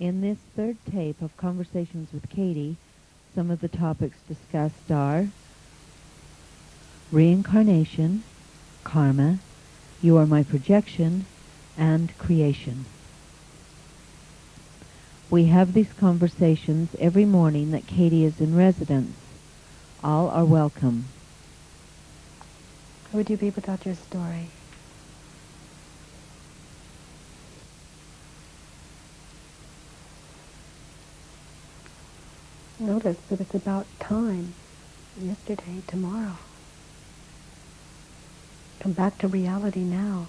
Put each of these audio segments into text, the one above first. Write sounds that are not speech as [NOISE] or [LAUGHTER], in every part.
In this third tape of Conversations with Katie, some of the topics discussed are reincarnation, karma, you are my projection, and creation. We have these conversations every morning that Katie is in residence. All are welcome. Who would you be without your story? Notice that it's about time. Yesterday, tomorrow. Come back to reality now.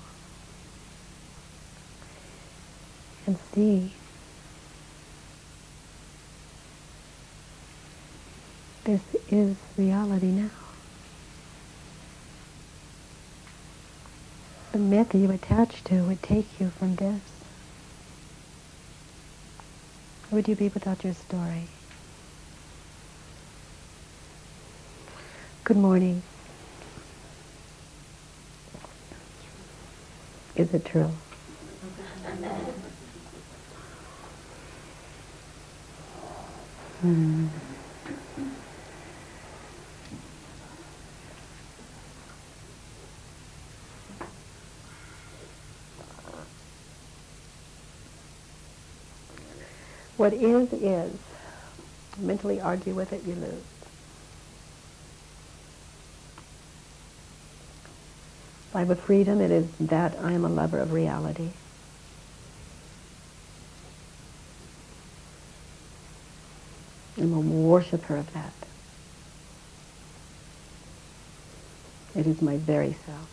And see this is reality now. The myth that you attach to would take you from this. Would you be without your story? Good morning. Is it true? Hmm. What is, is. Mentally argue with it, you lose. By the freedom, it is that I am a lover of reality. I'm a worshiper of that. It is my very self.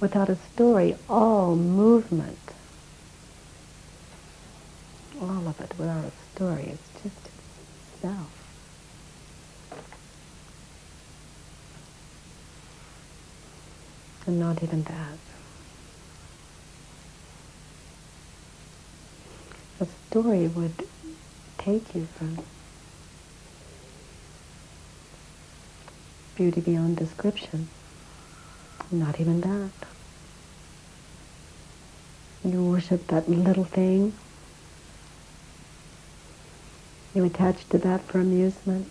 Without a story, all movement, all of it without a story is just And not even that. A story would take you from beauty beyond description. Not even that. You worship that little thing. You attach to that for amusement.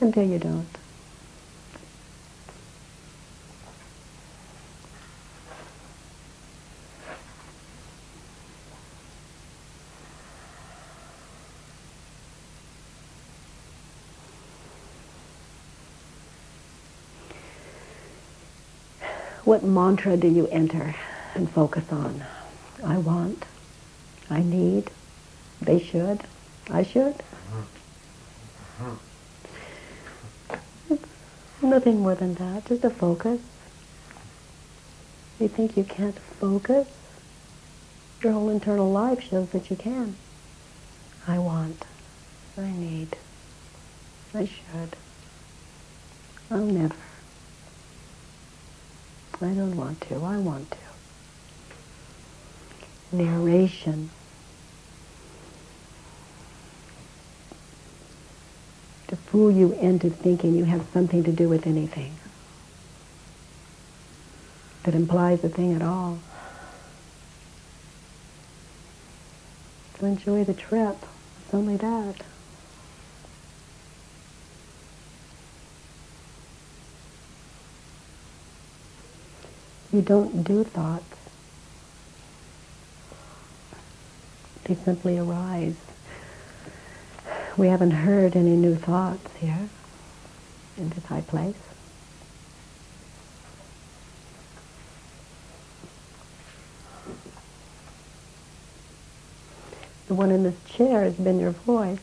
Until you don't. What mantra do you enter and focus on? I want, I need, they should, I should. Mm-hmm. nothing more than that, just a focus. You think you can't focus? Your whole internal life shows that you can. I want, I need, I should, I'll never. I don't want to. I want to. Narration. To fool you into thinking you have something to do with anything that implies a thing at all. To enjoy the trip. It's only that. You don't do thoughts. They simply arise. We haven't heard any new thoughts here in this high place. The one in this chair has been your voice.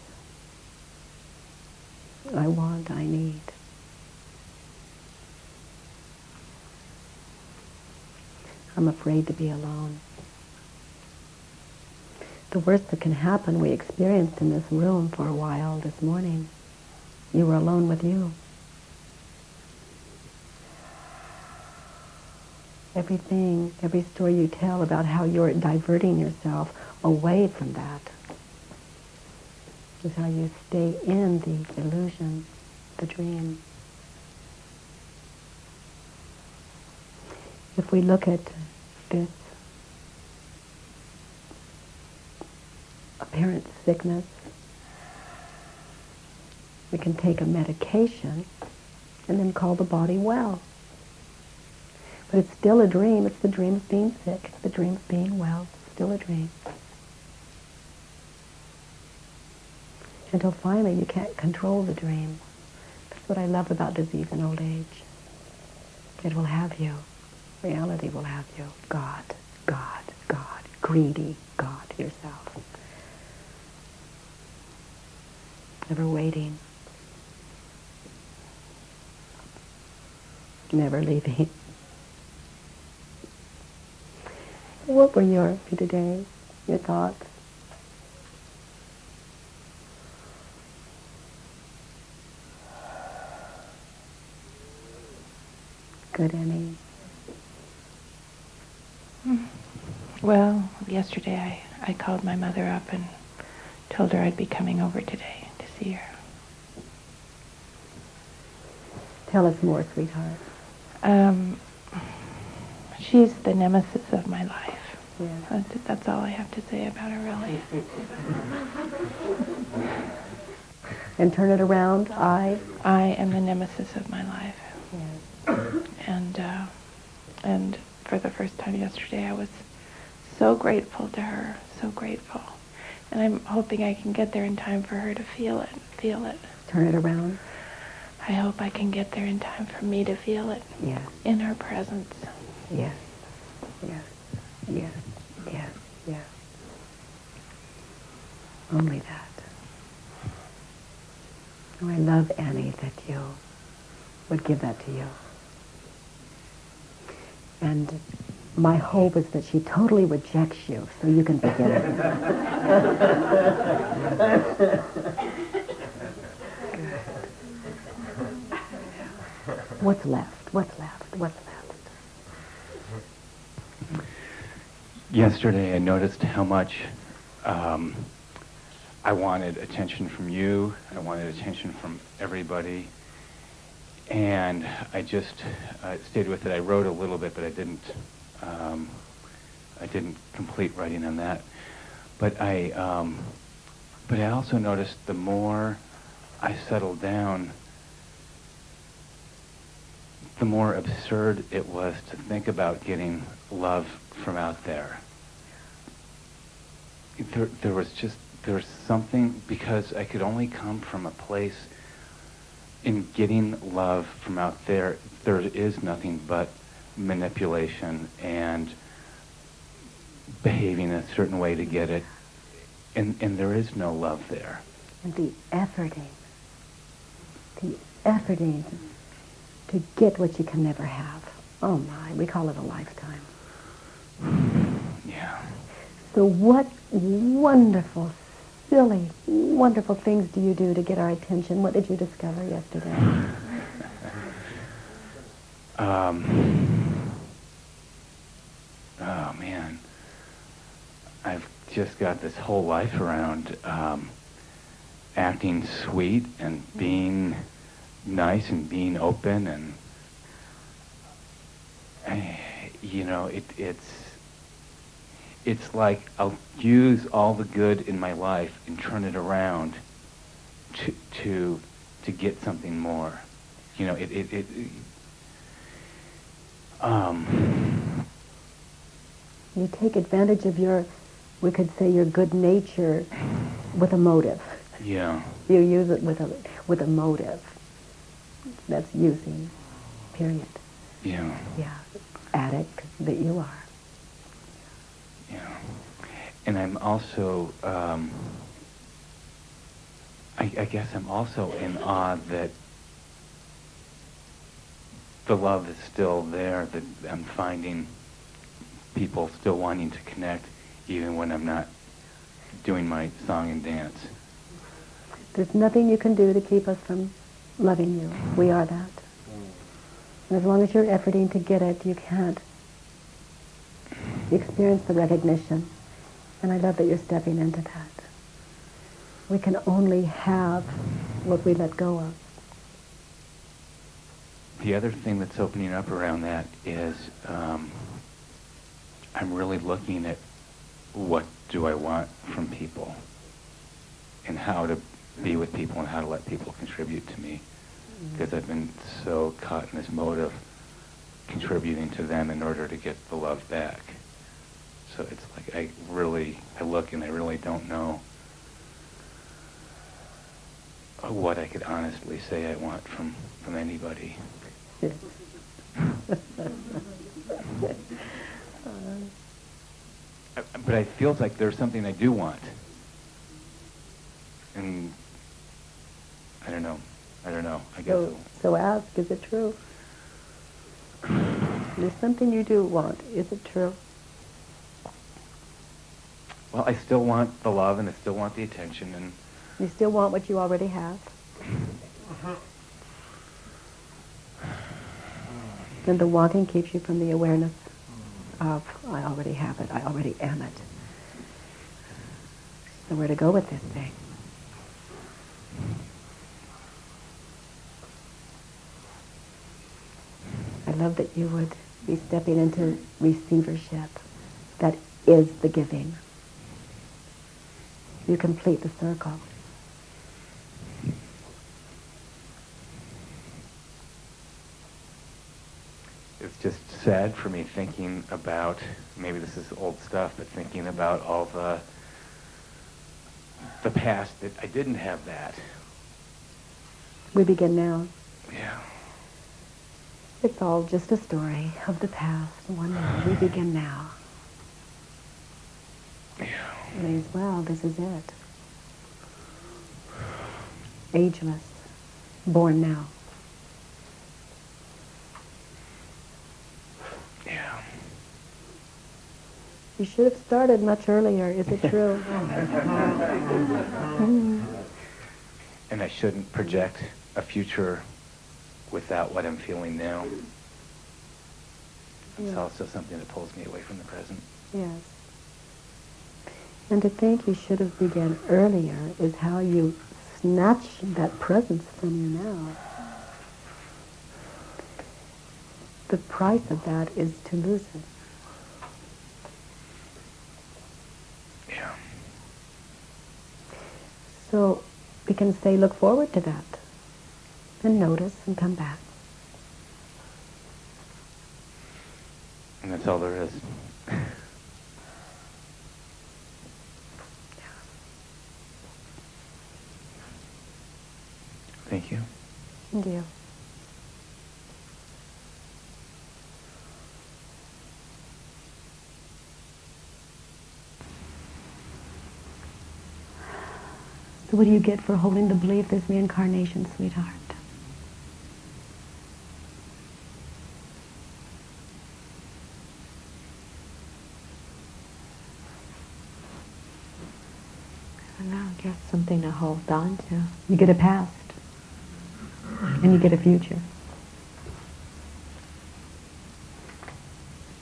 I want, I need. I'm afraid to be alone. The worst that can happen we experienced in this room for a while this morning. You were alone with you. Everything, every story you tell about how you're diverting yourself away from that is how you stay in the illusion, the dream. If we look at this apparent sickness, we can take a medication and then call the body well. But it's still a dream. It's the dream of being sick. It's the dream of being well. It's still a dream. Until finally you can't control the dream. That's what I love about disease and old age. It will have you. Reality will have you. God, God, God. Greedy God yourself. Never waiting. Never leaving. What were your today? Your thoughts? Good, Annie. Hmm. Well, yesterday I, I called my mother up and told her I'd be coming over today Tell us more, sweetheart. Um, she's the nemesis of my life. Yeah. That's, that's all I have to say about her, really. And turn it around. I. I am the nemesis of my life. Yes. And, uh, and for the first time yesterday, I was so grateful to her, so grateful. And I'm hoping I can get there in time for her to feel it, feel it. Turn it around. I hope I can get there in time for me to feel it Yes. in her presence. Yes. Yes. Yes. Yes. Yes. Only that. Oh, I love Annie that you would give that to you. And my hope is that she totally rejects you so you can begin it. [LAUGHS] What's left? What's left? What's left? Yesterday, I noticed how much um, I wanted attention from you. I wanted attention from everybody. And I just uh, stayed with it. I wrote a little bit, but I didn't. Um, I didn't complete writing on that. But I, um, but I also noticed the more I settled down, the more absurd it was to think about getting love from out there. There, there was just there was something because I could only come from a place in getting love from out there. There is nothing but manipulation and behaving a certain way to get it, and and there is no love there. And the efforting, the efforting to get what you can never have. Oh my, we call it a lifetime. [SIGHS] Yeah. So what wonderful, silly, wonderful things do you do to get our attention? What did you discover yesterday? [SIGHS] Um, oh man, I've just got this whole life around um, acting sweet and being nice and being open and [SIGHS] you know it, it's it's like I'll use all the good in my life and turn it around to to to get something more. You know, it it, it, it um, You take advantage of your, we could say your good nature with a motive. yeah, You use it with a, with a motive. That's using, period. yeah, Yeah, addict that you are. yeah. And I'm also, um, I, I guess I'm also in awe that the love is still there, that I'm finding people still wanting to connect even when I'm not doing my song and dance. There's nothing you can do to keep us from loving you. We are that. And as long as you're efforting to get it, you can't experience the recognition. And I love that you're stepping into that. We can only have what we let go of. the other thing that's opening up around that is um, I'm really looking at what do I want from people and how to be with people and how to let people contribute to me mm-hmm. because I've been so caught in this mode of contributing to them in order to get the love back. So it's like I really, I look and I really don't know what I could honestly say I want from, from anybody. [LAUGHS] but I feel like there's something I do want. And I don't know. I don't know. I guess. So, so ask, is it true? [SIGHS] There's something you do want. Is it true? Well, I still want the love and I still want the attention and you still want what you already have. [SIGHS] And the wanting keeps you from the awareness of, I already have it, I already am it. So where to go with this thing? I love that you would be stepping into receivership. That is the giving. You complete the circle. It's just sad for me thinking about maybe this is old stuff, but thinking about all the the past that I didn't have that. We begin now. Yeah. It's all just a story of the past. One day. We begin now. Yeah. May as well. This is it. Ageless. Born now. You should have started much earlier. Is it true? [LAUGHS] and I shouldn't project a future without what I'm feeling now. It's yes. also something that pulls me away from the present. Yes. And to think you should have begun earlier is how you snatch that presence from you now. The price of that is to lose it. So we can say, look forward to that. And notice and come back. And that's all there is. [LAUGHS] Thank you. Thank you. So what do you get for holding the belief there's reincarnation, sweetheart? I don't know, I guess something to hold on to. You get a past. And you get a future.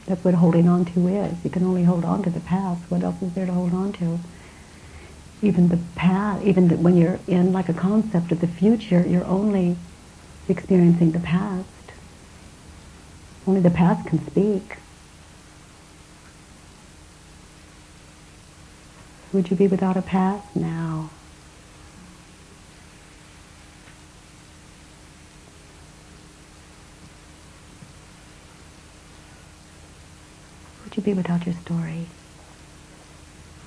That's what holding on to is. You can only hold on to the past. What else is there to hold on to? Even the past, even the, when you're in like a concept of the future, you're only experiencing the past. Only the past can speak. Would you be without a past now? Would you be without your story?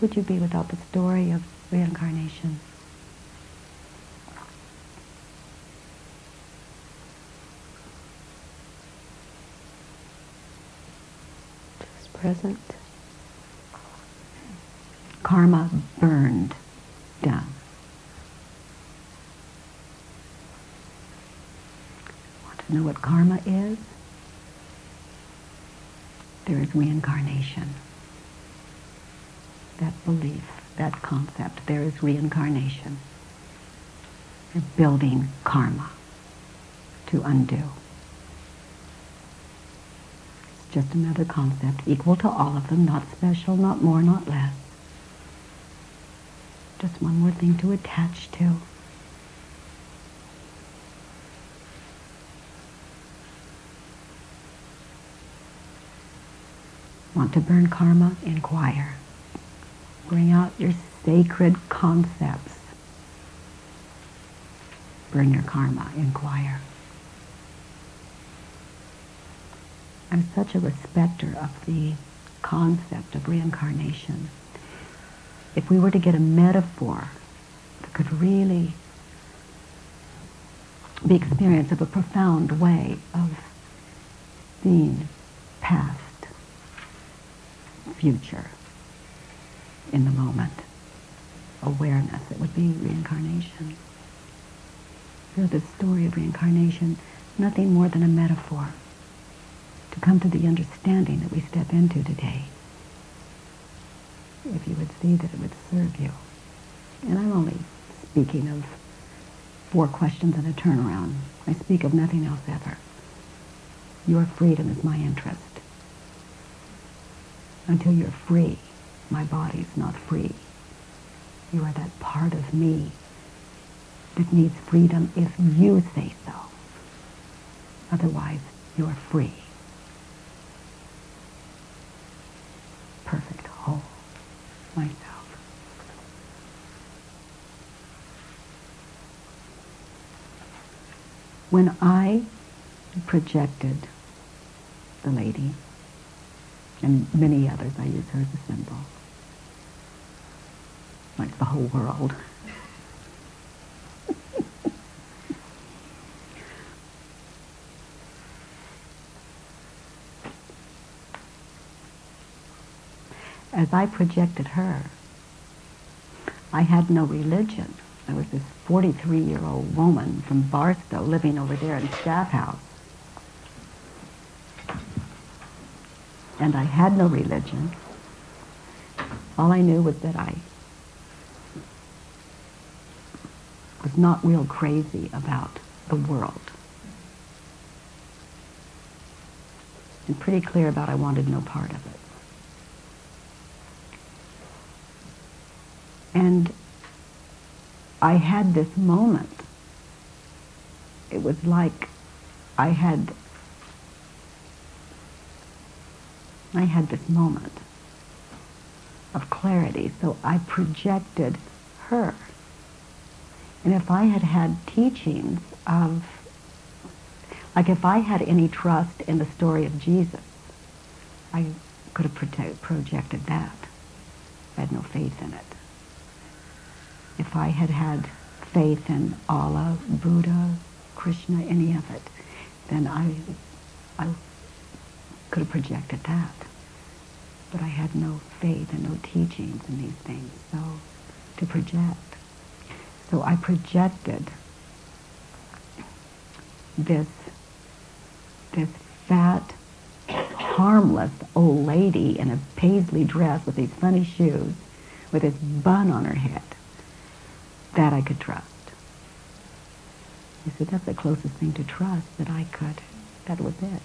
Would you be without the story of reincarnation. Just present. Karma burned down. Want to know what karma is? There is reincarnation. That belief that concept. There is reincarnation. You're building karma to undo. It's just another concept, equal to all of them, not special, not more, not less. Just one more thing to attach to. Want to burn karma? Inquire. Bring out your sacred concepts. Bring your karma. Inquire. I'm such a respecter of the concept of reincarnation. If we were to get a metaphor that could really be experienced of a profound way of being past, future, in the moment, awareness, it would be reincarnation. So the story of reincarnation, nothing more than a metaphor to come to the understanding that we step into today. If you would see that it would serve you. And I'm only speaking of four questions and a turnaround. I speak of nothing else ever. Your freedom is my interest. Until you're free, my body's not free. You are that part of me that needs freedom if you say so. Otherwise, you're free. perfect whole myself. When I projected the lady, and many others, I use her as a symbol, like the whole world. as I projected her, I had no religion. I was this 43-year-old woman from Barstow living over there in Staff House. And I had no religion. All I knew was that I was not real crazy about the world. And pretty clear about I wanted no part of it. And I had this moment. It was like I had I had this moment of clarity, so I projected her. And if I had had teachings of, like if I had any trust in the story of Jesus, I could have projected that. I had no faith in it if I had had faith in Allah, Buddha, Krishna, any of it, then I, I could have projected that. But I had no faith and no teachings in these things, so to project. So I projected this, this fat, harmless old lady in a paisley dress with these funny shoes, with this bun on her head that I could trust. You see, that's the closest thing to trust that I could. That was it.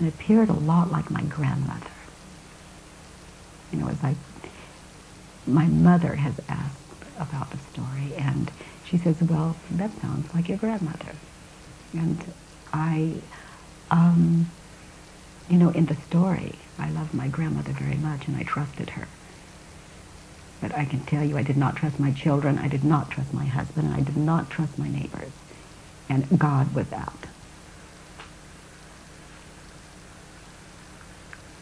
And it appeared a lot like my grandmother. You know, as I, my mother has asked about the story, and she says, well, that sounds like your grandmother. And I, um, you know, in the story, I love my grandmother very much, and I trusted her. But I can tell you I did not trust my children, I did not trust my husband, and I did not trust my neighbors. And God was out.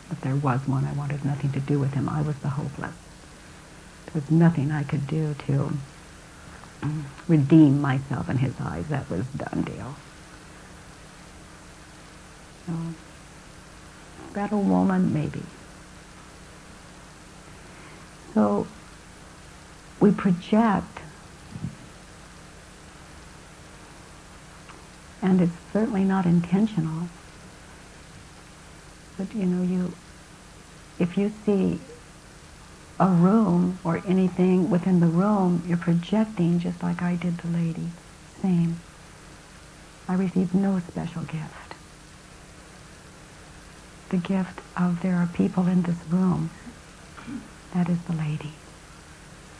But there was one I wanted nothing to do with him. I was the hopeless. There was nothing I could do to um, redeem myself in his eyes. That was done deal. So, a woman, maybe. So we project, and it's certainly not intentional. But you know, you, if you see a room or anything within the room, you're projecting just like I did the lady. Same. I received no special gift. The gift of there are people in this room. That is the lady.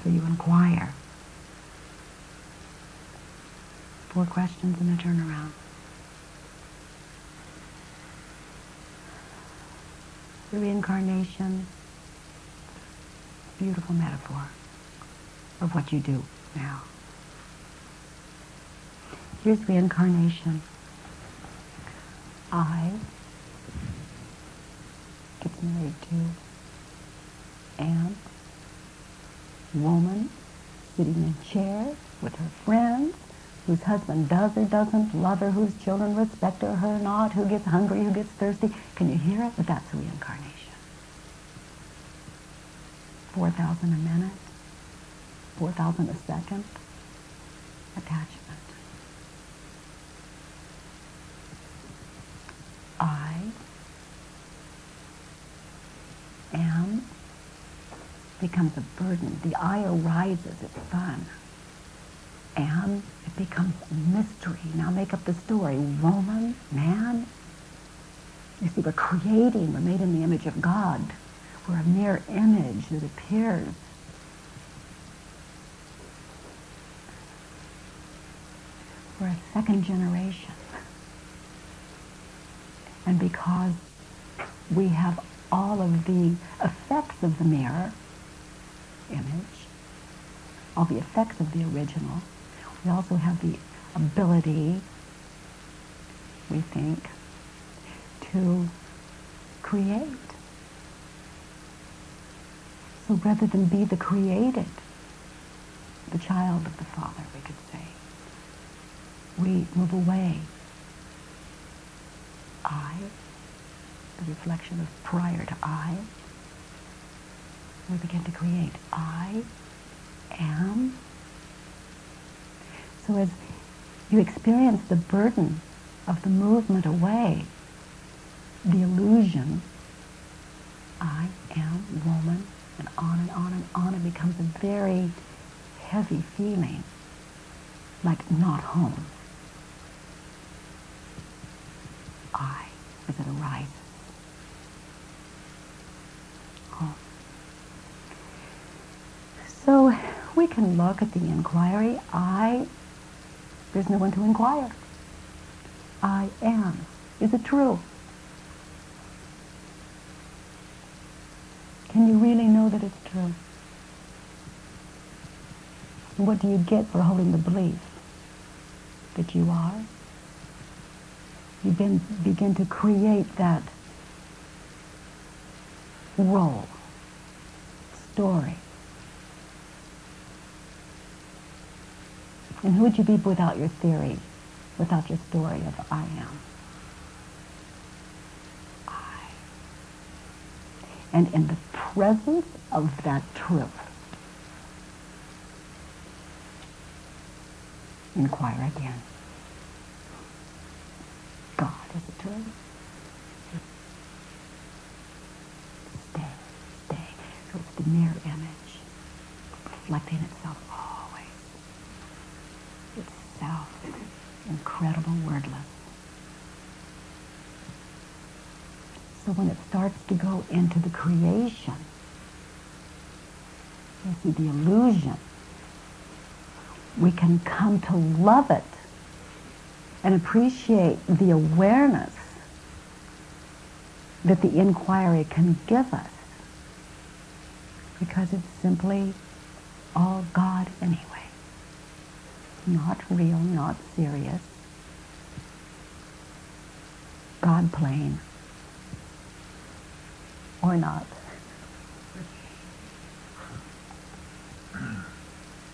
So you inquire. Four questions and a turnaround. The reincarnation, beautiful metaphor of what you do now. Here's reincarnation. I get married to am woman sitting in a chair with her friends whose husband does or doesn't love her, whose children respect her or not, who gets hungry, who gets thirsty. Can you hear it? But that's reincarnation. 4,000 a minute, 4,000 a second. Attachment. I am becomes a burden. The I arises, it's fun. And it becomes a mystery. Now make up the story. Woman, man. You see, we're creating, we're made in the image of God. We're a mere image that appears. We're a second generation. And because we have all of the effects of the mirror image, all the effects of the original, we also have the ability, we think, to create. So rather than be the created, the child of the Father, we could say, we move away. I, the reflection of prior to I, we begin to create. I am. So as you experience the burden of the movement away, the illusion, I am woman, and on and on and on, it becomes a very heavy feeling, like not home. I, as it arises. Home. Oh. So we can look at the inquiry. I, there's no one to inquire. I am. Is it true? Can you really know that it's true? What do you get for holding the belief that you are? You begin, begin to create that role, story. And who would you be without your theory, without your story of I am? And in the presence of that truth, inquire again. God is the truth. Stay, stay. So it's the mirror image, reflecting itself always. Itself, incredible wordless. So when it starts to go into the creation, you see the illusion, we can come to love it and appreciate the awareness that the inquiry can give us because it's simply all God anyway. Not real, not serious. God playing or not.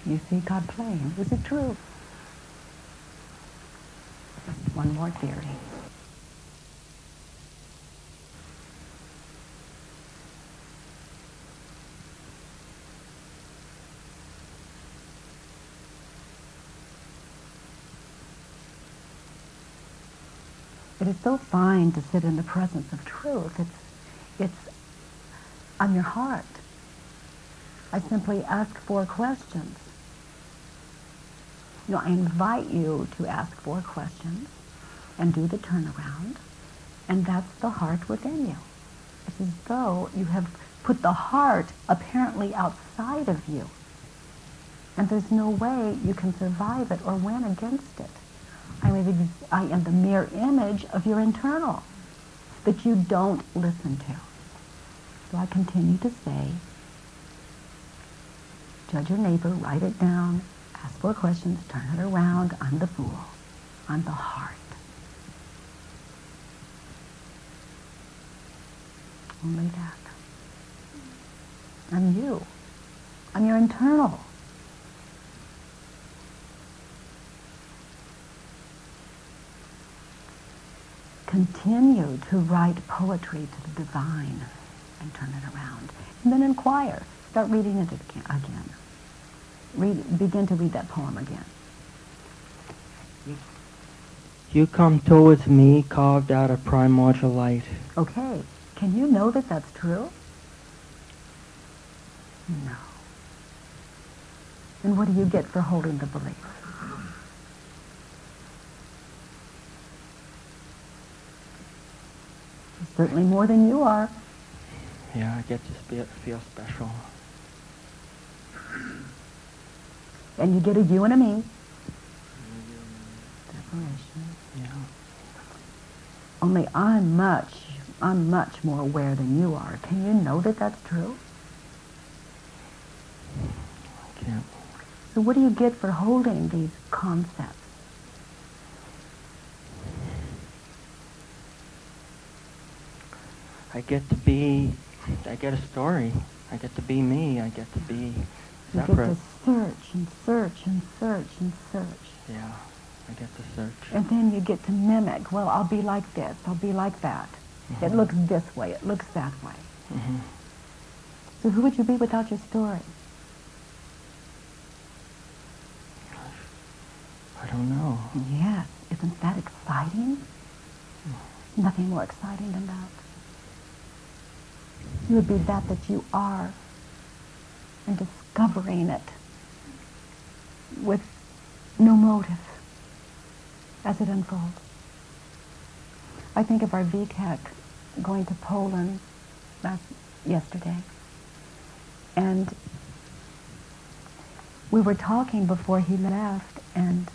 You see God playing. Is it true? One more theory. It is so fine to sit in the presence of truth. It's, it's on your heart. I simply ask four questions. You know, I invite you to ask four questions and do the turnaround, and that's the heart within you. It's as though you have put the heart apparently outside of you, and there's no way you can survive it or win against it. I, mean, I am the mere image of your internal that you don't listen to. So I continue to say, judge your neighbor, write it down, ask four questions, turn it around. I'm the fool. I'm the heart. Only that. I'm you. I'm your internal. Continue to write poetry to the divine and turn it around. And then inquire. Start reading it again. Read, begin to read that poem again. You come towards me carved out of primordial light. Okay. Can you know that that's true? No. And what do you get for holding the belief? Certainly more than you are. Yeah, I get to feel, feel special. And you get a you and a me. Separation. Yeah. Only I'm much, I'm much more aware than you are. Can you know that that's true? I can't. So what do you get for holding these concepts? I get to be, I get a story. I get to be me. I get to be You get to search and search and search and search. Yeah, I get to search. And then you get to mimic. Well, I'll be like this. I'll be like that. It Mhm. looks this way. It looks that way. hmm So who would you be without your story? I don't know. Yes. Isn't that exciting? Nothing more exciting than that. You would be that that you are and discovering it with no motive as it unfolds. I think of our VCAC going to Poland last yesterday. And we were talking before he left and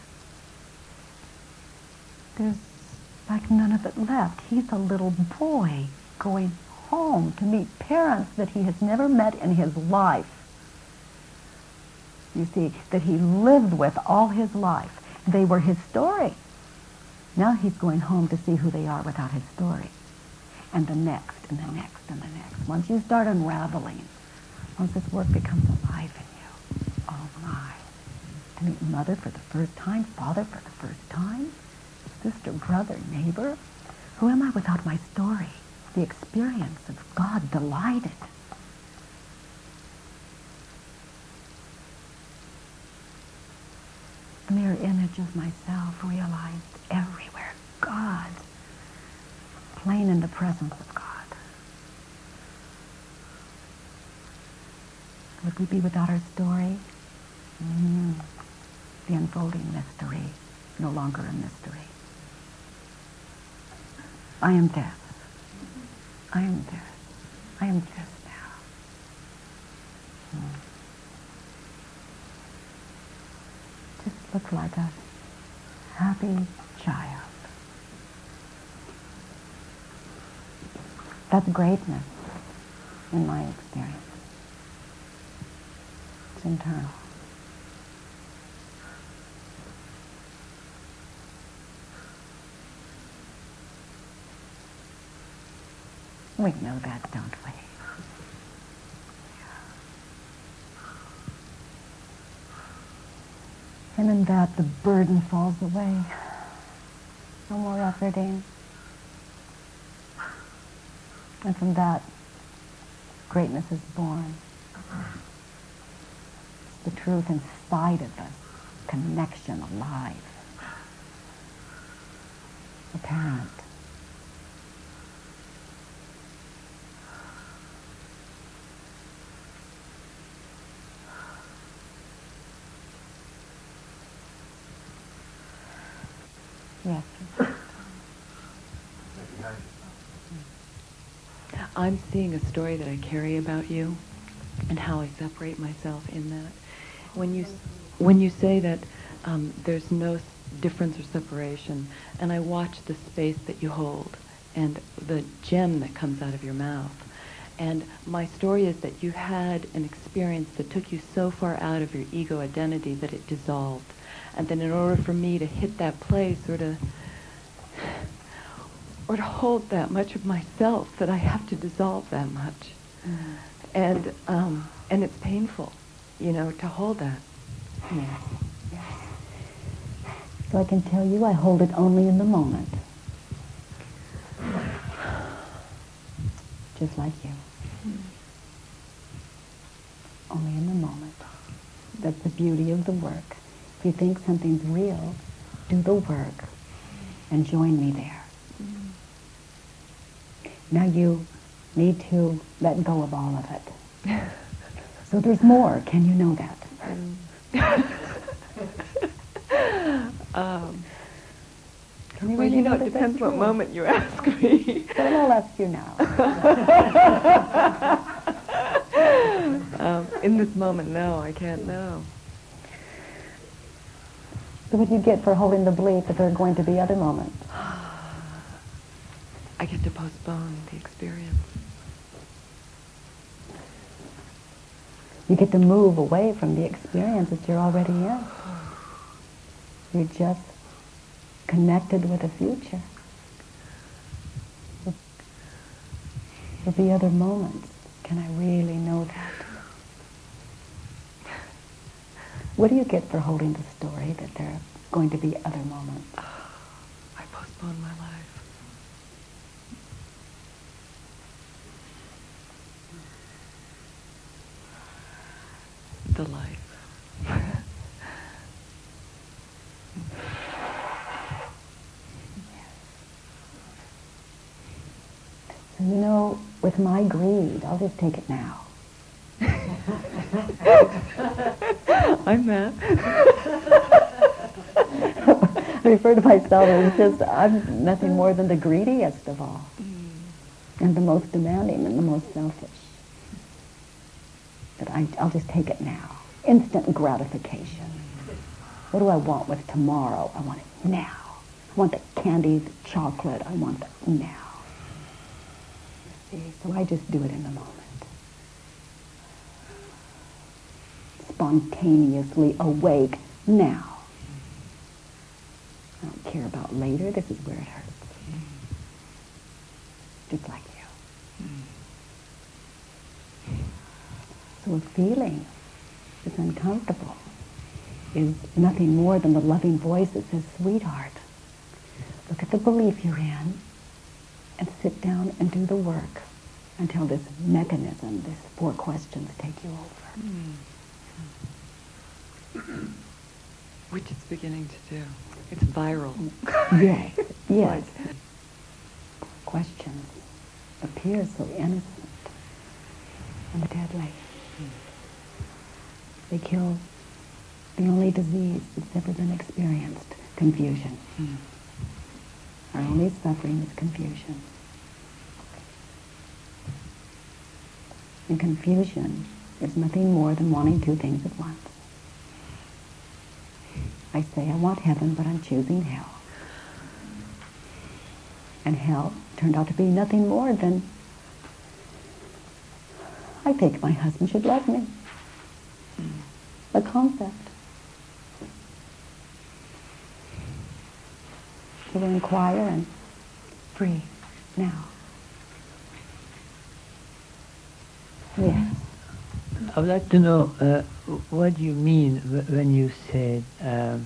there's like none of it left. He's a little boy going home to meet parents that he has never met in his life. You see, that he lived with all his life. They were his story. Now he's going home to see who they are without his story. And the next, and the next, and the next. Once you start unraveling, once this work becomes alive in you, oh my. To meet mother for the first time, father for the first time, sister, brother, neighbor. Who am I without my story? The experience of God delighted. The mere image of myself realized everywhere. God. Plain in the presence of God. Would we be without our story? Mm. The unfolding mystery, no longer a mystery. I am death. I am death. I am death now. Hmm. Just look like a happy child. That's greatness in my experience. It's internal. We know that, don't we? And in that, the burden falls away. No more efforting. And from that, greatness is born. The truth inside of us, connection, alive, apparent. I'm seeing a story that I carry about you and how I separate myself in that. When you, when you say that um, there's no difference or separation, and I watch the space that you hold and the gem that comes out of your mouth, And my story is that you had an experience that took you so far out of your ego identity that it dissolved. And then in order for me to hit that place or to or to hold that much of myself that I have to dissolve that much. Mm. And um, and it's painful, you know, to hold that. Yes. Yes. So I can tell you I hold it only in the moment. Just like you. Mm. Only in the moment. That's the beauty of the work. If you think something's real, do the work and join me there. Now you need to let go of all of it. [LAUGHS] so there's more. Can you know that? [LAUGHS] um, Can you well, you know, it depends what moment you ask me. [LAUGHS] but I'll ask you now. um, in this moment, no, I can't know. So what do you get for holding the belief that there are going to be other moments? I get to postpone the experience. You get to move away from the experience that you're already in. You're just connected with the future. There'll be other moments. Can I really know that? What do you get for holding the story that there are going to be other moments? Ah, I postpone my life. the life. So, you know, with my greed, I'll just take it now. [LAUGHS] I'm that. [LAUGHS] I refer to myself as just, I'm nothing more than the greediest of all. And the most demanding and the most selfish that I, I'll just take it now. Instant gratification. What do I want with tomorrow? I want it now. I want the candied chocolate. I want it now. See, so I just do it in the moment. Spontaneously awake now. I don't care about later. This is where it hurts. Just like you. So a feeling that's uncomfortable is nothing more than the loving voice that says, sweetheart, look at the belief you're in and sit down and do the work until this mechanism, these four questions take you over. Mm. [CLEARS THROAT] Which it's beginning to do. It's viral. [LAUGHS] yes, yes. Questions appear so innocent and deadly. They kill the only disease that's ever been experienced, confusion. Mm. Our only suffering is confusion. And confusion is nothing more than wanting two things at once. I say I want heaven, but I'm choosing hell. And hell turned out to be nothing more than I think my husband should love me. The concept. So we inquire and free now. Yes. I would like to know uh, what you mean when you said, um,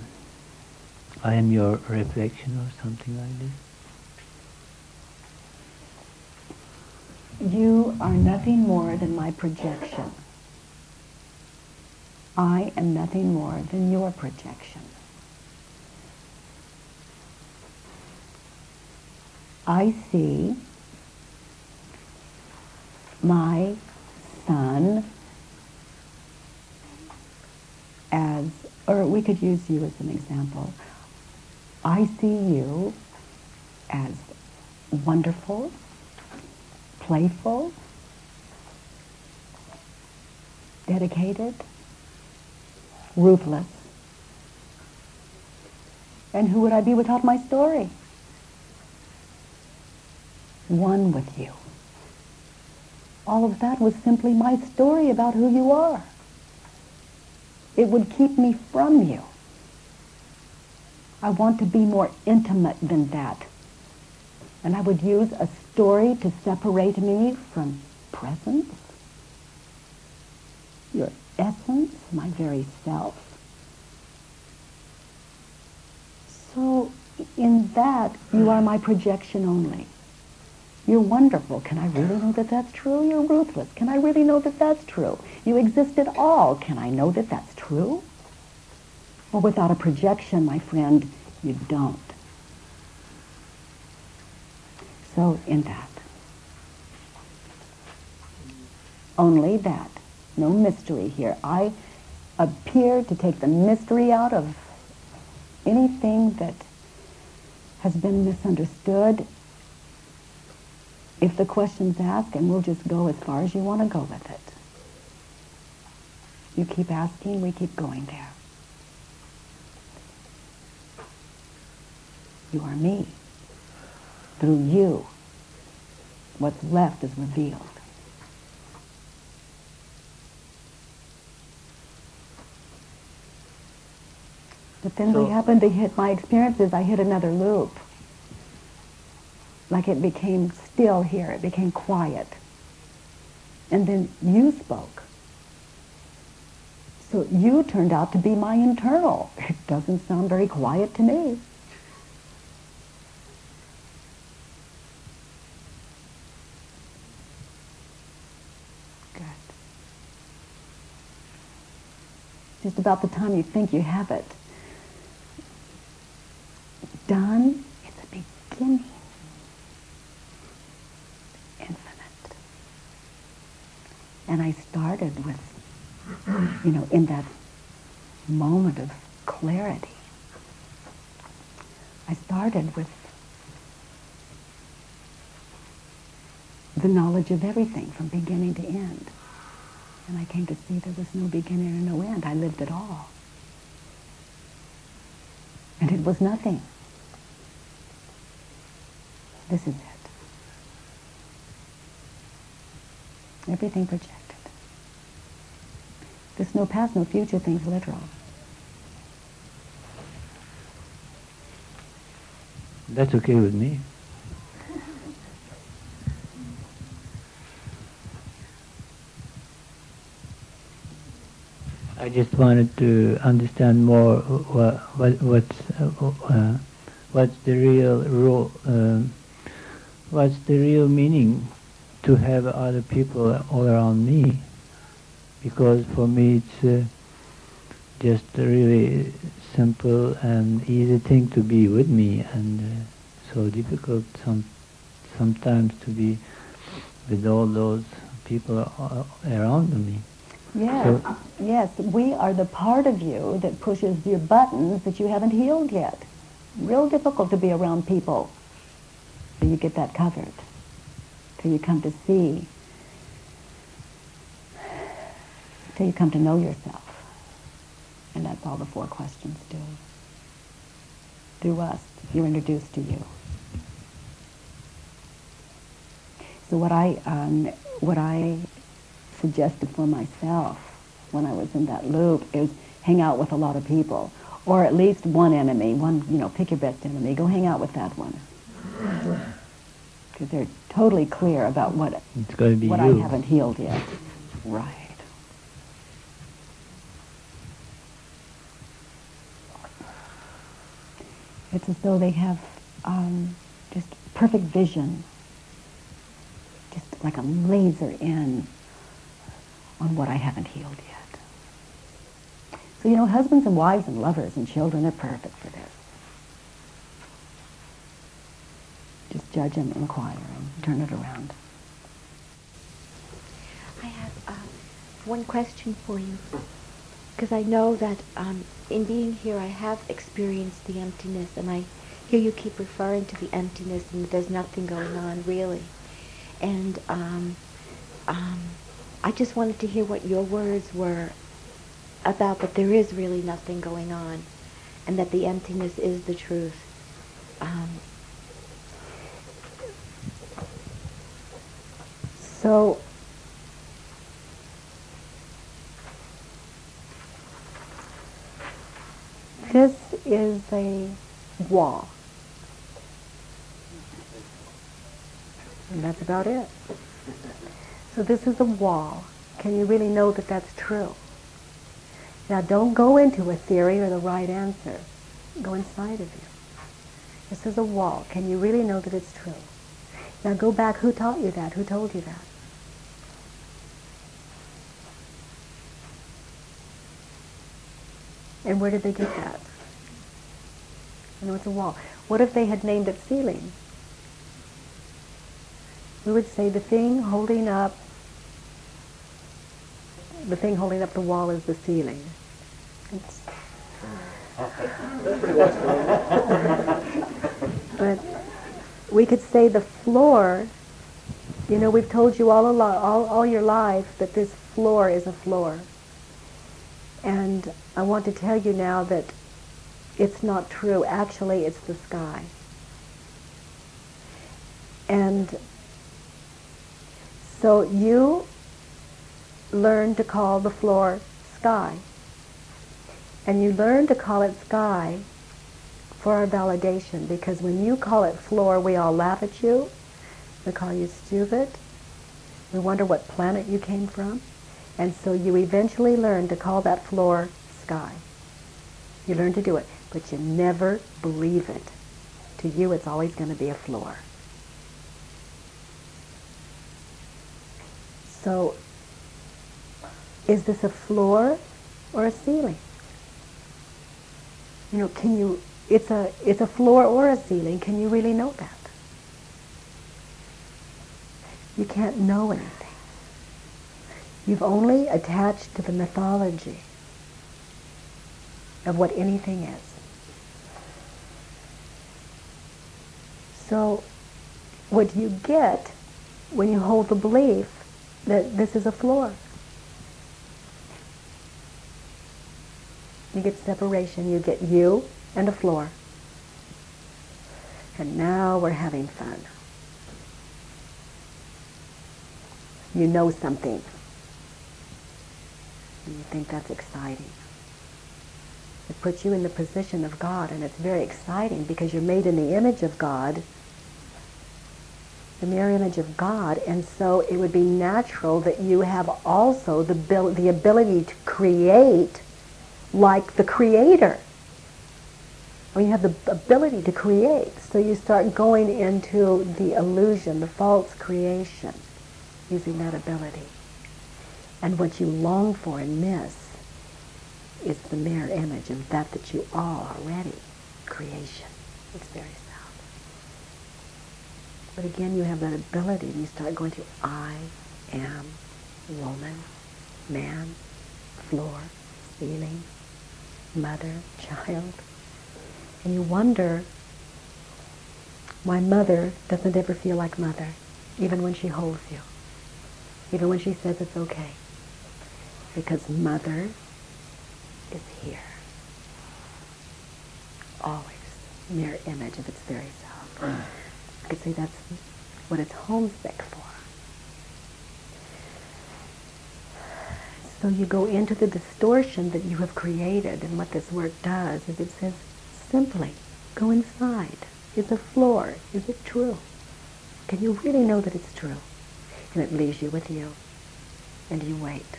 I am your reflection or something like this. You are nothing more than my projection. I am nothing more than your projection. I see my son as, or we could use you as an example. I see you as wonderful, playful, dedicated, ruthless. And who would I be without my story? One with you. all of that was simply my story about who you are. It would keep me from you. I want to be more intimate than that. And I would use a story to separate me from presence, your essence, my very self. So in that, you are my projection only. You're wonderful. Can I really know that that's true? You're ruthless. Can I really know that that's true? You exist at all. Can I know that that's true? Well, without a projection, my friend, you don't. So in that. Only that. No mystery here. I appear to take the mystery out of anything that has been misunderstood. If the question's asked, and we'll just go as far as you want to go with it. You keep asking, we keep going there. You are me. Through you, what's left is revealed. But then So- we happened to hit my experiences. I hit another loop. Like it became still here. It became quiet. And then you spoke. So you turned out to be my internal. [LAUGHS] It doesn't sound very quiet to me. Good. Just about the time you think you have it done, it's a beginning. And I started with, you know, in that moment of clarity, I started with the knowledge of everything from beginning to end. And I came to see there was no beginning and no end. I lived it all. And it was nothing. This is it. Everything projected. There's no past, no future, things literal. That's okay with me. I just wanted to understand more what, what what's uh, uh, what's the real role, um, what's the real meaning to have other people all around me, because for me it's uh, just a really simple and easy thing to be with me, and uh, so difficult some sometimes to be with all those people around me. Yes, So- yes, we are the part of you that pushes your buttons that you haven't healed yet. Real difficult to be around people till you get that covered, till you come to see, till you come to know yourself. And that's all the four questions do. Through us, you're introduced to you. So what I, um, what I suggested for myself when I was in that loop is hang out with a lot of people, or at least one enemy. One, you know, pick your best enemy. Go hang out with that one, because they're totally clear about what It's going to be what you. I haven't healed yet. Right. It's as though they have um, just perfect vision, just like a laser in on what I haven't healed yet. So, you know, husbands and wives and lovers and children are perfect for this. Just judge and inquire and turn it around. I have uh, one question for you. Because I know that um, in being here, I have experienced the emptiness, and I hear you keep referring to the emptiness, and there's nothing going on really. And um, um, I just wanted to hear what your words were about that there is really nothing going on, and that the emptiness is the truth. Um, So This is a wall. And that's about it. So this is a wall. Can you really know that that's true? Now don't go into a theory or the right answer. Go inside of you. This is a wall. Can you really know that it's true? Now go back. Who taught you that? Who told you that? And where did they get that? You know, it's a wall. What if they had named it ceiling? We would say the thing holding up the thing holding up the wall is the ceiling. It's but we could say the floor, you know, we've told you all, lo- all, all your life that this floor is a floor. And I want to tell you now that it's not true. Actually, it's the sky. And so you learn to call the floor sky. And you learn to call it sky for our validation because when you call it floor, we all laugh at you. We call you stupid. We wonder what planet you came from. And so you eventually learn to call that floor sky. You learn to do it, but you never believe it. To you, it's always going to be a floor. So, is this a floor or a ceiling? You know, can you, it's a, it's a floor or a ceiling, can you really know that? You can't know anything. You've only attached to the mythology of what anything is. So, what do you get when you hold the belief that this is a floor? You get separation. You get you and a floor. And now we're having fun. You know something. And you think that's exciting. It puts you in the position of God, and it's very exciting because you're made in the image of God, the mirror image of God, and so it would be natural that you have also the, the ability to create like the creator. When you have the ability to create, so you start going into the illusion, the false creation, using that ability. And what you long for and miss is the mirror image of that that you are already, creation. It's very sad. But again, you have that ability, and you start going to I am woman, man, floor, ceiling, mother, child. And you wonder why mother doesn't ever feel like mother, even when she holds you, even when she says it's okay. Because mother is here. Always. Mirror image of its very self. I could say that's what it's homesick for. So you go into the distortion that you have created, and what this work does is it says simply, go inside. Is a floor? Is it true? Can you really know that it's true? And it leaves you with you. And you wait.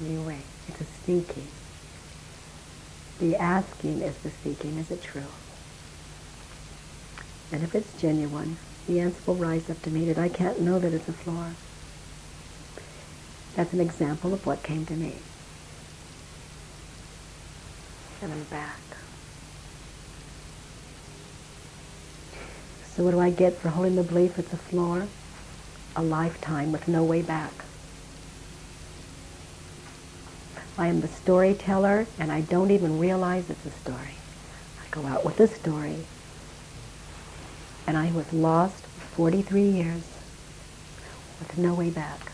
Wait. It's a seeking. The asking is the seeking. Is it true? And if it's genuine, the answer will rise up to meet it. I can't know that it's a floor. That's an example of what came to me. And I'm back. So what do I get for holding the belief it's a floor? A lifetime with no way back. I am the storyteller and I don't even realize it's a story. I go out with a story and I was lost for 43 years with no way back.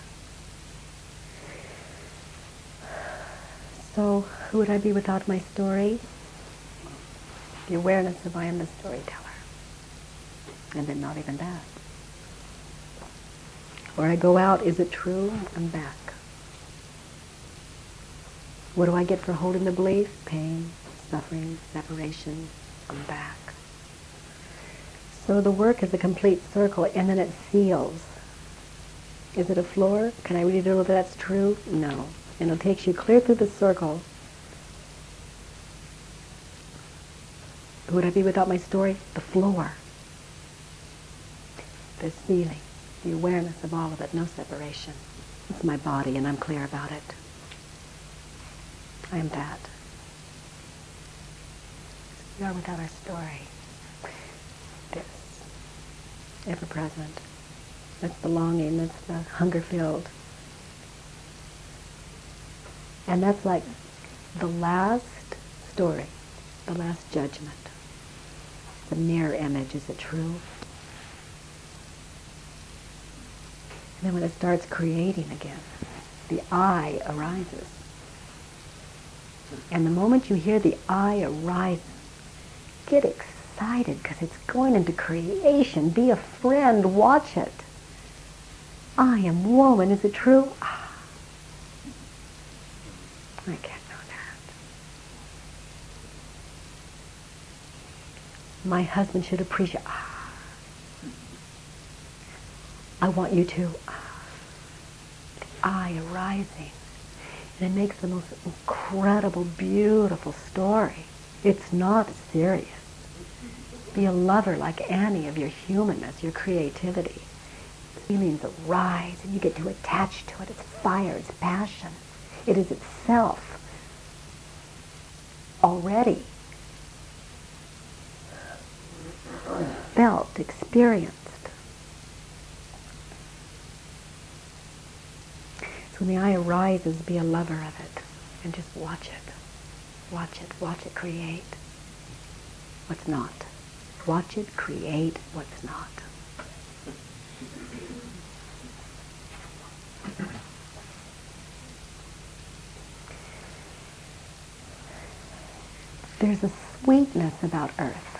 So who would I be without my story? The awareness of I am the storyteller. And then not even that. Or I go out, is it true? I'm back. What do I get for holding the belief? Pain, suffering, separation. I'm back. So the work is a complete circle, and then it seals. Is it a floor? Can I really know that that's true? No. And it takes you clear through the circle. Who would I be without my story? The floor. The ceiling. The awareness of all of it. No separation. It's my body, and I'm clear about it. I am that. We are without our story. This. Ever present. That's the longing, that's the hunger filled. And that's like the last story, the last judgment. The mirror image, is it true? And then when it starts creating again, the I arises. And the moment you hear the I arise, get excited because it's going into creation. Be a friend. Watch it. I am woman. Is it true? Ah. I can't know that. My husband should appreciate. Ah. I want you to. Ah. The I arising. And it makes the most incredible, beautiful story. It's not serious. Be a lover like Annie of your humanness, your creativity. Feelings arise and you get to attach to it. It's fire, it's passion. It is itself already felt, experienced. So when the I arises, be a lover of it and just watch it. Watch it, watch it create what's not. Watch it create what's not. There's a sweetness about earth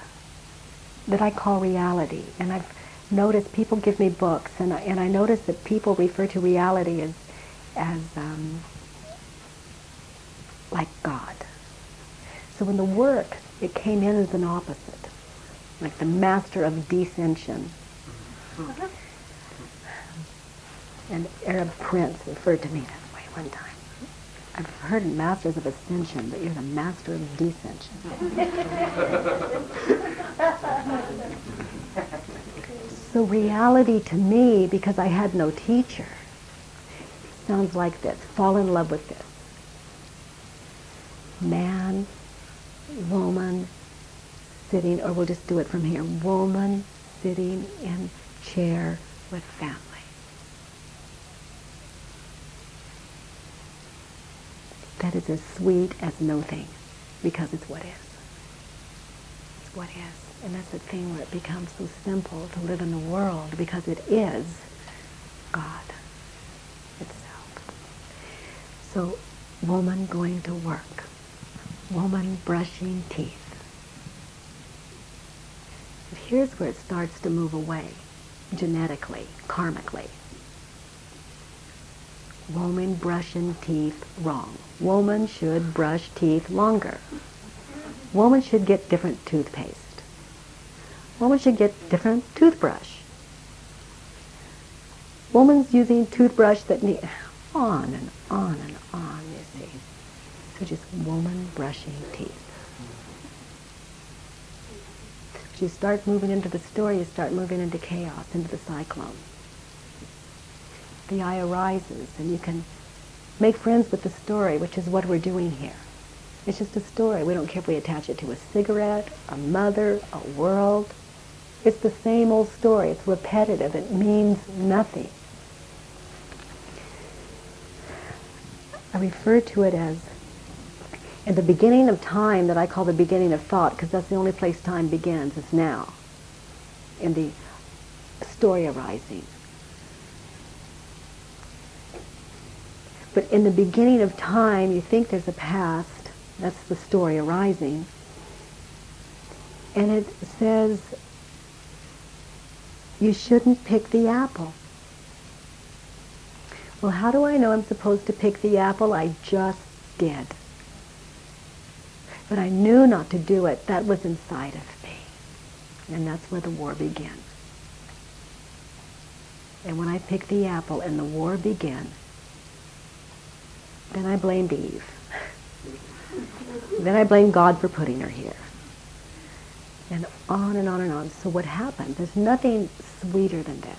that I call reality. And I've noticed people give me books, and I, and I notice that people refer to reality as as um, like God. So in the work, it came in as an opposite, like the master of descension. An Arab prince referred to me that way one time. I've heard masters of ascension, but you're the master of descension. [LAUGHS] so reality to me, because I had no teacher, sounds like this. Fall in love with this. Man, woman, sitting, or we'll just do it from here. Woman sitting in chair with family. That is as sweet as no thing, because it's what is. It's what is. And that's the thing where it becomes so simple to live in the world, because it is God. So, woman going to work, woman brushing teeth. Here's where it starts to move away, genetically, karmically. Woman brushing teeth wrong. Woman should brush teeth longer. Woman should get different toothpaste. Woman should get different toothbrush. Woman's using toothbrush that need on and on and on, you see. So just woman brushing teeth. As you start moving into the story, you start moving into chaos, into the cyclone. The I arises, and you can make friends with the story, which is what we're doing here. It's just a story. We don't care if we attach it to a cigarette, a mother, a world. It's the same old story. It's repetitive. It means nothing. I refer to it as in the beginning of time that I call the beginning of thought, because that's the only place time begins, is now, in the story arising. But in the beginning of time, you think there's a past, that's the story arising, and it says you shouldn't pick the apple. Well, how do I know I'm supposed to pick the apple? I just did. But I knew not to do it. That was inside of me. And that's where the war began. And when I picked the apple and the war began, then I blamed Eve. then I blamed God for putting her here. And on and on and on. So what happened? There's nothing sweeter than this.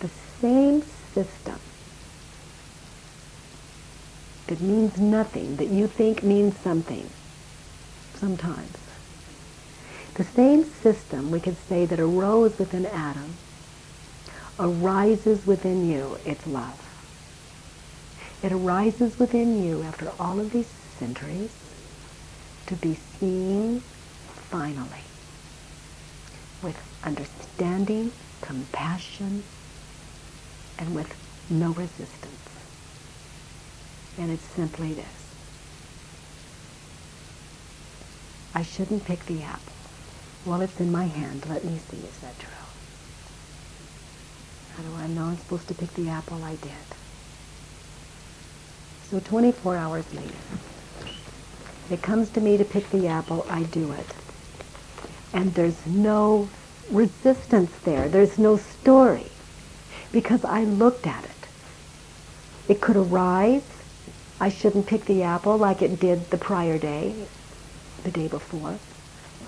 The same system that means nothing, that you think means something, sometimes. The same system, we could say, that arose within Adam, arises within you. It's love. It arises within you after all of these centuries to be seen finally with understanding, compassion, and with no resistance. And it's simply this. I shouldn't pick the apple. Well, it's in my hand. Let me see. Is that true? How do I know I'm supposed to pick the apple? I did. So 24 hours later, it comes to me to pick the apple. I do it. And there's no resistance there. There's no story. Because I looked at it. It could arise. I shouldn't pick the apple like it did the prior day, the day before.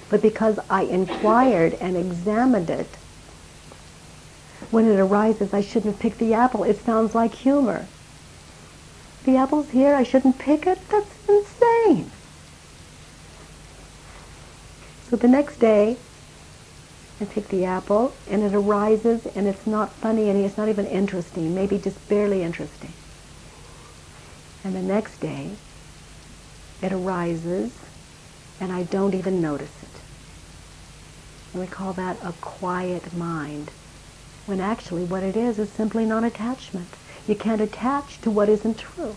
But because I inquired and examined it, when it arises, I shouldn't pick the apple. It sounds like humor. The apple's here, I shouldn't pick it? That's insane. So the next day, I pick the apple, and it arises, and it's not funny, and it's not even interesting, maybe just barely interesting. And the next day, it arises, and I don't even notice it. And we call that a quiet mind, when actually what it is is simply non-attachment. You can't attach to what isn't true.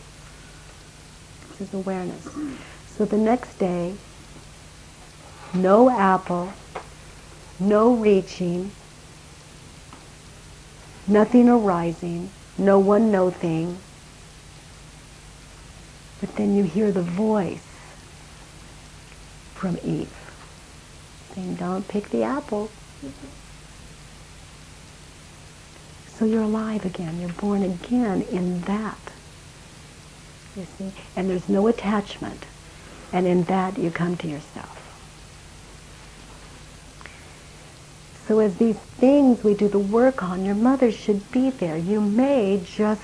This is awareness. So the next day, no apple, no reaching, nothing arising, no one, no thing. But then you hear the voice from Eve saying, don't pick the apple. So you're alive again. You're born again in that. You see? And there's no attachment. And in that you come to yourself. So as these things we do the work on, your mother should be there. You may just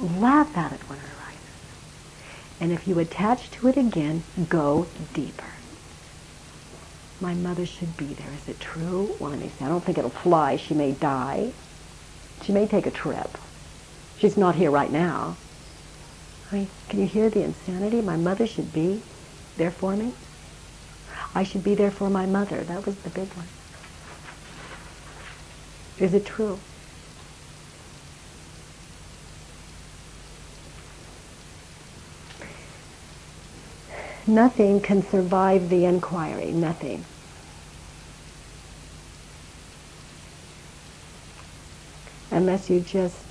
laugh at it when arises. And if you attach to it again, go deeper. My mother should be there. Is it true? Well, let me see. I don't think it'll fly. She may die. She may take a trip. She's not here right now. I mean, can you hear the insanity? My mother should be there for me. I should be there for my mother. That was the big one. Is it true? Nothing can survive the inquiry. Nothing. Unless you just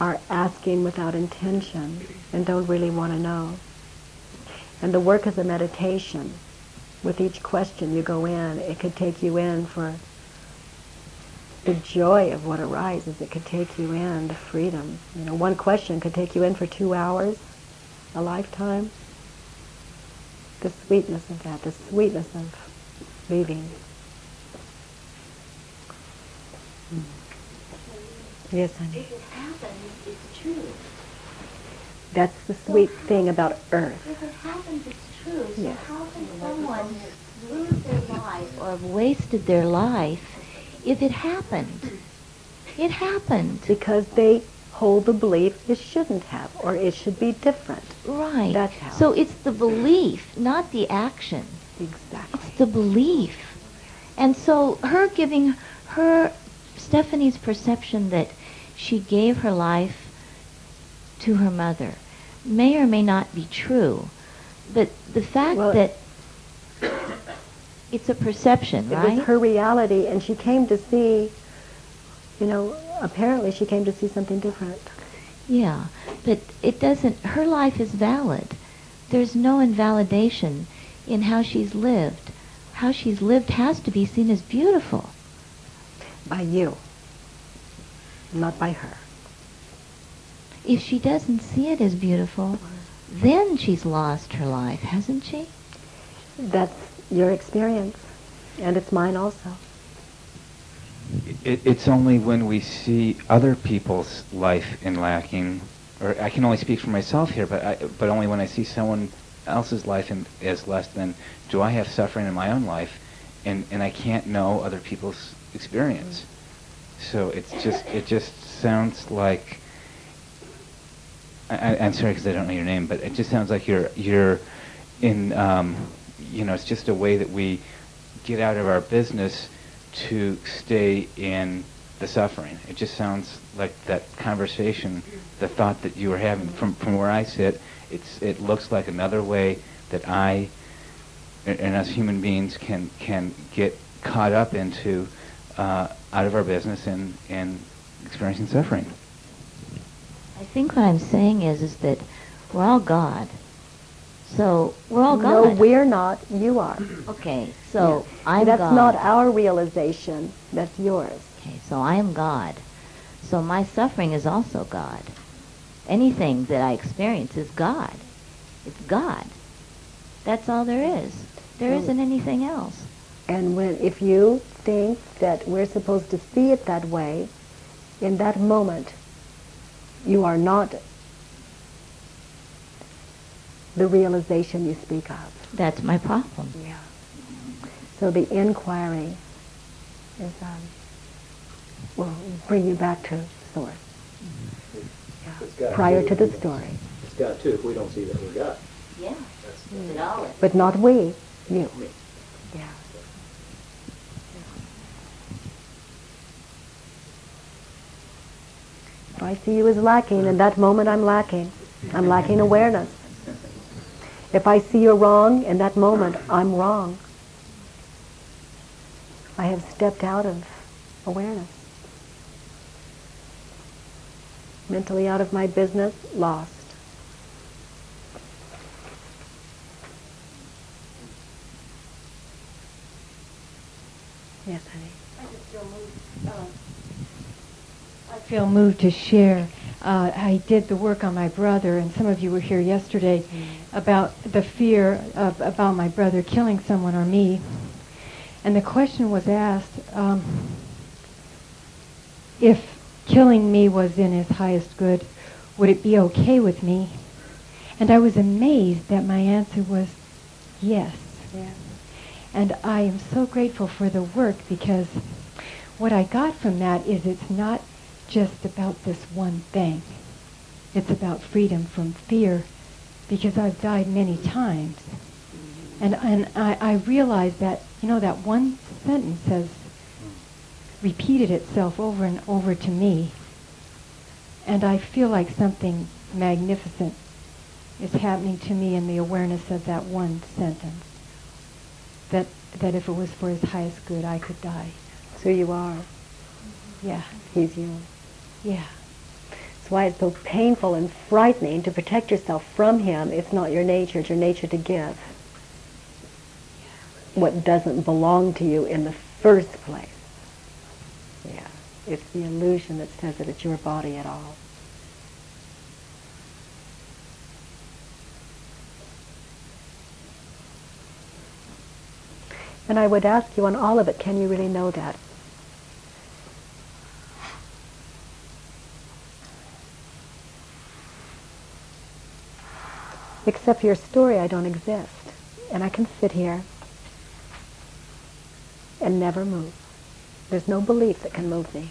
are asking without intention and don't really want to know. And the work is a meditation. With each question you go in, it could take you in for the joy of what arises. It could take you in to freedom. You know, one question could take you in for two hours, a lifetime. The sweetness of that, the sweetness of leaving. Mm. Yes, honey. If it happens, it's true. That's the sweet thing about earth. If it happens, it's true. So Yes. how can someone lose their life or have wasted their life if it happened? It happened. Because they hold the belief it shouldn't have, or it should be different. Right. That's how. So it's the belief, not the action. Exactly. It's the belief. And so her giving her Stephanie's perception that she gave her life to her mother may or may not be true. But the fact Well- that it's a perception, It right? was her reality, and she came to see, you know, apparently she came to see something different. Yeah, but it doesn't. Her life is valid, there's no invalidation in how she's lived. How she's lived has to be seen as beautiful. By you, not by her. If she doesn't see it as beautiful, then she's lost her life, hasn't she? That's your experience, and it's mine also. It, it's only when we see other people's life in lacking, or I can only speak for myself here, but I, but only when I see someone else's life in, as less than do I have suffering in my own life, and and I can't know other people's experience. So it's just it just sounds like. I, I'm sorry because I don't know your name, but it just sounds like you're you're in. Um, you know, it's just a way that we get out of our business to stay in the suffering. It just sounds like that conversation, the thought that you were having from, from where I sit, it's, it looks like another way that I and, us human beings can, can get caught up into uh, out of our business and, and experiencing suffering. I think what I'm saying is is that we're all God. So we're all No, we're not. You are. okay, so I'm That's God. not our realization. That's yours. Okay, so I am God. So my suffering is also God. Anything that I experience is God. It's God. That's all there is. There isn't anything else. And when if you think that we're supposed to see it that way, in that moment, you are not the realization you speak of. That's my problem. Yeah. So the inquiry is um, will bring you back to source. Yeah. Prior to. to the story, It's got to if we don't see that we're God. Yeah. That's, It all but not we. You. Me. Yeah. If I see you as lacking, in that moment I'm lacking. I'm lacking awareness. If I see you're wrong, in that moment I'm wrong. I have stepped out of awareness. Mentally out of my business, lost. Yes, honey. I feel moved to share. Uh, I did the work on my brother, and some of you were here yesterday about the fear of about my brother killing someone or me. And the question was asked um, if killing me was in his highest good, would it be okay with me? And I was amazed that my answer was yes. Yeah. And I am so grateful for the work because what I got from that is it's not just about this one thing. It's about freedom from fear because I've died many times. And, and I, I realized that, you know, that one sentence has repeated itself over and over to me. And I feel like something magnificent is happening to me in the awareness of that one sentence. That, that if it was for his highest good, I could die. So you are. Yeah, He's you. yeah. Why it's so painful and frightening to protect yourself from him. It's not your nature. It's your nature to give what doesn't belong to you in the first place. Yeah. It's the illusion that says that it's your body at all. And I would ask you on all of it, can you really know that? Except for your story, I don't exist. And I can sit here and never move. There's no belief that can move me.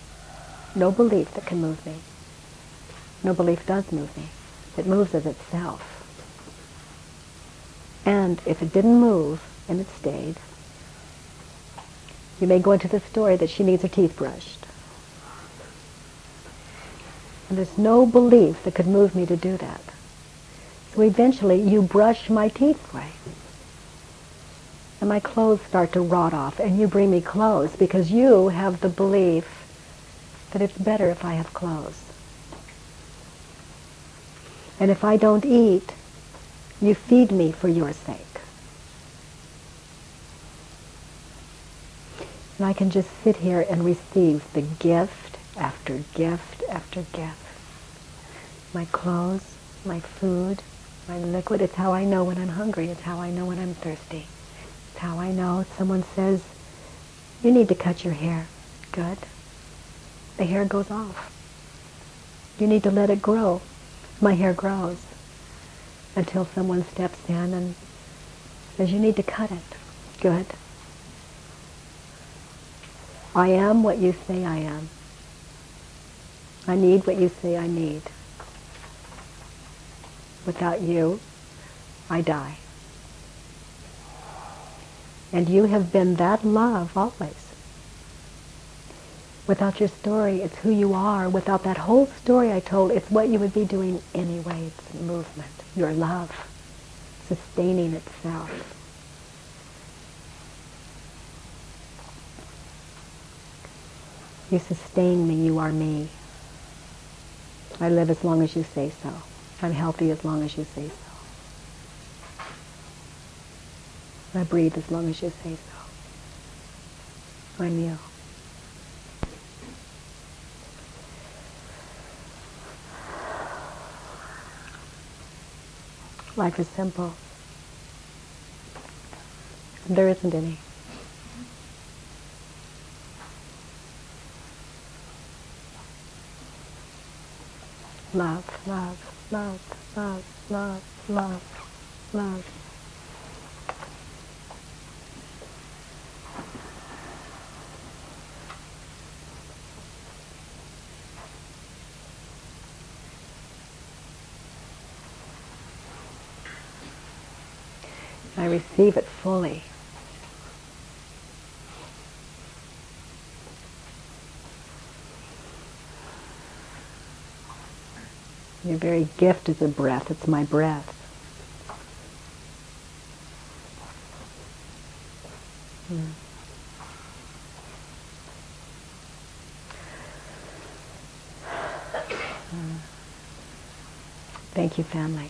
No belief that can move me. No belief does move me. It moves of itself. And if it didn't move and it stayed, you may go into the story that she needs her teeth brushed. And there's no belief that could move me to do that. So eventually you brush my teeth away. And my clothes start to rot off and you bring me clothes because you have the belief that it's better if I have clothes. And if I don't eat, You feed me for your sake. And I can just sit here and receive the gift after gift after gift. My clothes, my food, my liquid. It's how I know when I'm hungry. It's how I know when I'm thirsty. It's how I know someone says, you need to cut your hair. Good. The hair goes off. You need to let it grow. My hair grows until someone steps in and says, you need to cut it. Good. I am what you say I am. I need what you say I need. Without you, I die. And you have been that love always. Without your story, it's who you are. Without that whole story I told, it's what you would be doing anyway. It's movement, your love, sustaining itself. You sustain me, you are me. I live as long as you say so. I'm healthy as long as you say so. I breathe as long as you say so. I'm you. Life is simple. There isn't any. Love, love, love, love, love, love, love. I receive it fully. Very gift is a breath. It's my breath. Hmm. Thank you, family.